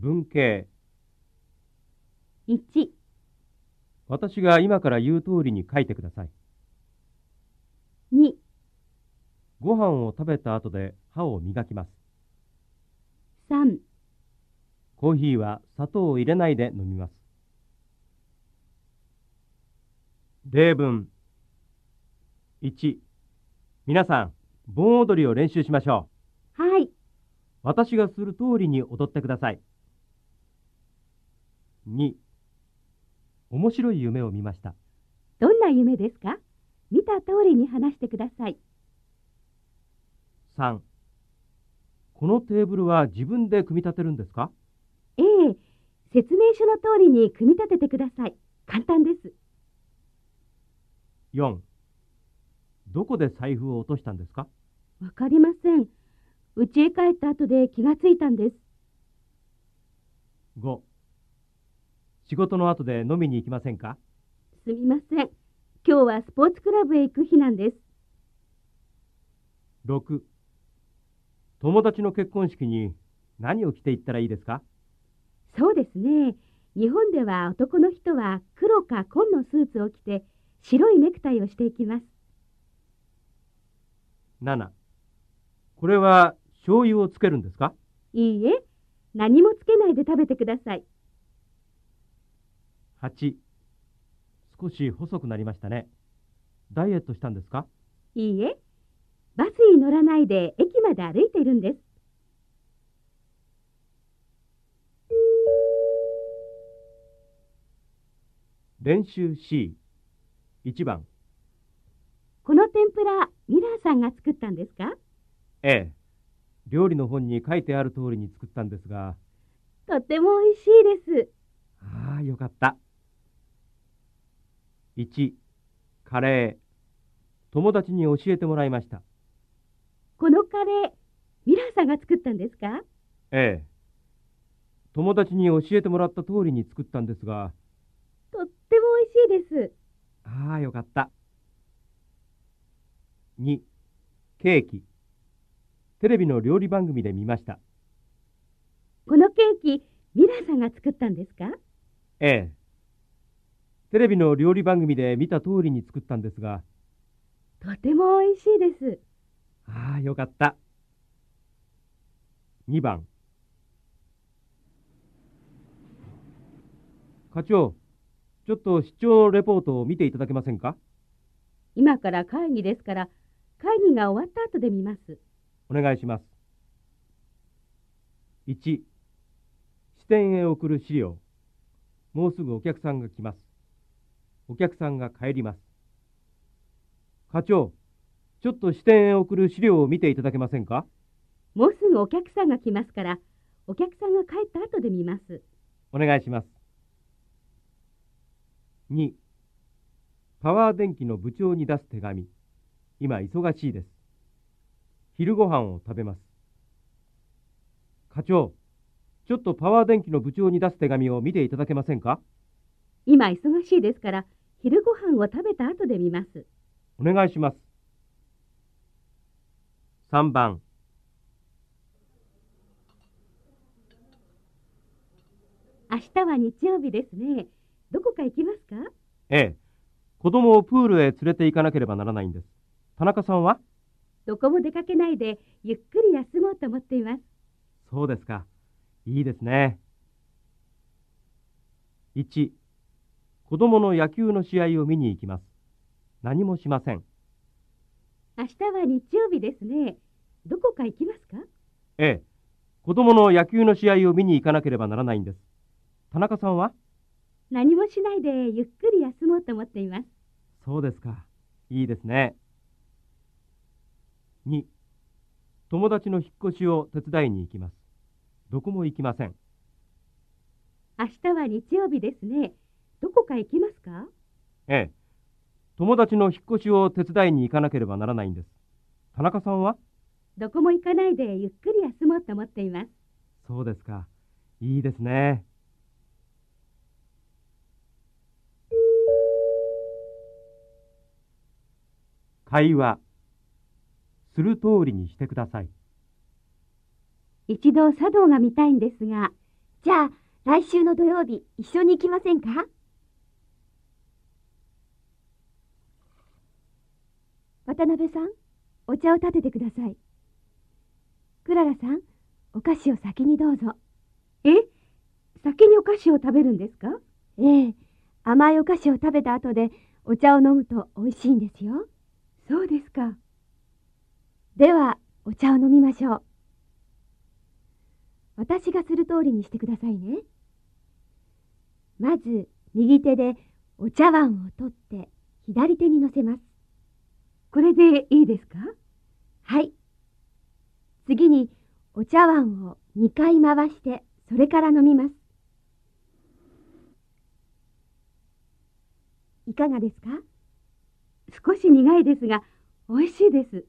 文系。1、私が今から言う通りに書いてください。2、ご飯を食べた後で歯を磨きます。3、コーヒーは砂糖を入れないで飲みます。例文。1、皆さん、盆踊りを練習しましょう。はい、私がする通りに踊ってください。2、面白い夢を見ました。どんな夢ですか？見た通りに話してください。3、このテーブルは自分で組み立てるんですか？ええ、説明書の通りに組み立ててください。簡単です。4、どこで財布を落としたんですか？わかりません。家へ帰った後で気がついたんです。5、仕事の後で飲みに行きませんか？すみません。今日はスポーツクラブへ行く日なんです。6、友達の結婚式に何を着て行ったらいいですか？そうですね。日本では男の人は黒か紺のスーツを着て白いネクタイをしていきます。7、これは醤油をつけるんですか？いいえ、何もつけないで食べてください。8、少し細くなりましたね。ダイエットしたんですか？いいえ、バスに乗らないで駅まで歩いているんです。練習 C。1番。この天ぷら、ミラーさんが作ったんですか？A。料理の本に書いてある通りに作ったんですが、とっても美味しいです。ああ、よかった。1、カレー。友達に教えてもらいました。このカレー、ミラーさんが作ったんですか？ええ。友達に教えてもらった通りに作ったんですが、とっても美味しいです。ああ、よかった。2、ケーキ。テレビの料理番組で見ました。このケーキ、ミラーさんが作ったんですか？ええ。テレビの料理番組で見た通りに作ったんですが、とても美味しいです。ああ、よかった。2番。課長、ちょっと出張レポートを見ていただけませんか？今から会議ですから、会議が終わった後で見ます。お願いします。1、支店へ送る資料。もうすぐお客さんが来ます。お客さんが帰ります。課長、ちょっと支店へ送る資料を見ていただけませんか？もうすぐお客さんが来ますから、お客さんが帰った後で見ます。お願いします。2、パワー電気の部長に出す手紙。今忙しいです。昼ご飯を食べます。課長、ちょっとパワー電気の部長に出す手紙を見ていただけませんか？今忙しいですから、昼ご飯を食べた後で見ます。お願いします。3番、明日は日曜日ですね。どこか行きますか？A、子供をプールへ連れて行かなければならないんです。田中さんは？どこも出かけないで、ゆっくり休もうと思っています。そうですか。いいですね。1、子供の野球の試合を見に行きます。何もしません。明日は日曜日ですね。どこか行きますか？A、子供の野球の試合を見に行かなければならないんです。田中さんは？何もしないでゆっくり休もうと思っています。そうですか。いいですね。2、友達の引っ越しを手伝いに行きます。どこも行きません。明日は日曜日ですね。どこか行きますか？ええ。友達の引っ越しを手伝いに行かなければならないんです。田中さんは？どこも行かないでゆっくり休もうと思っています。そうですか。いいですね。会話。する通りにしてください。一度茶道が見たいんですが、じゃあ、来週の土曜日、一緒に行きませんか？渡辺さん、お茶を立ててください。クララさん、お菓子を先にどうぞ。え？先にお菓子を食べるんですか？ええ、甘いお菓子を食べた後でお茶を飲むと美味しいんですよ。そうですか。では、お茶を飲みましょう。私がする通りにしてくださいね。まず、右手でお茶碗を取って左手に乗せます。これでいいですか？はい。次に、お茶碗を2回回して、それから飲みます。いかがですか？少し苦いですが、美味しいです。